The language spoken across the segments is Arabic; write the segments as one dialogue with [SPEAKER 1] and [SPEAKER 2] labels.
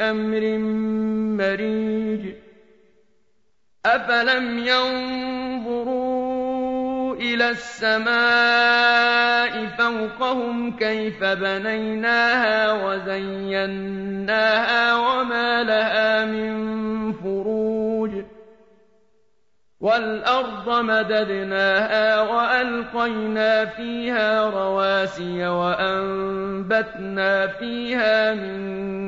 [SPEAKER 1] أَمْرٍ مَّرِيجٍ. أَفَلَمْ يَنظُرُوا إِلَى السَّمَاءِ فَوْقَهُمْ كَيْفَ بَنَيْنَاهَا وَزَيَّنَّاهَا وَمَا لَهَا مِن فُرُوجٍ. وَالْأَرْضَ مَدَدْنَاهَا وَأَلْقَيْنَا فِيهَا رَوَاسِيَ وَأَنبَتْنَا فِيهَا مِن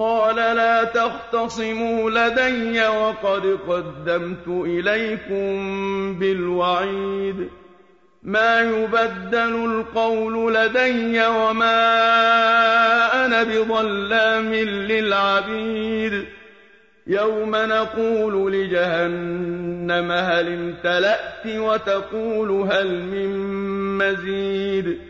[SPEAKER 1] قَالَ لَا تَخْتَصِمُوا لَدَيَّ وَقَدْ قَدَّمْتُ إِلَيْكُم بِالْوَعِيدِ. مَا يُبَدَّلُ الْقَوْلُ لَدَيَّ وَمَا أَنَا بِظَلَّامٍ لِّلْعَبِيدِ. يَوْمَ نَقُولُ لِجَهَنَّمَ هَلِ امْتَلَأْتِ وَتَقُولُ هَلْ مِن مَّزِيدٍ.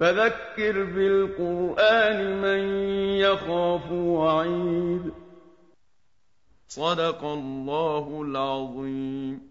[SPEAKER 1] فَذَكِّرْ بِالْقُرْآنِ مَن يَخَافُ وَعِيدِ. صدق الله العظيم.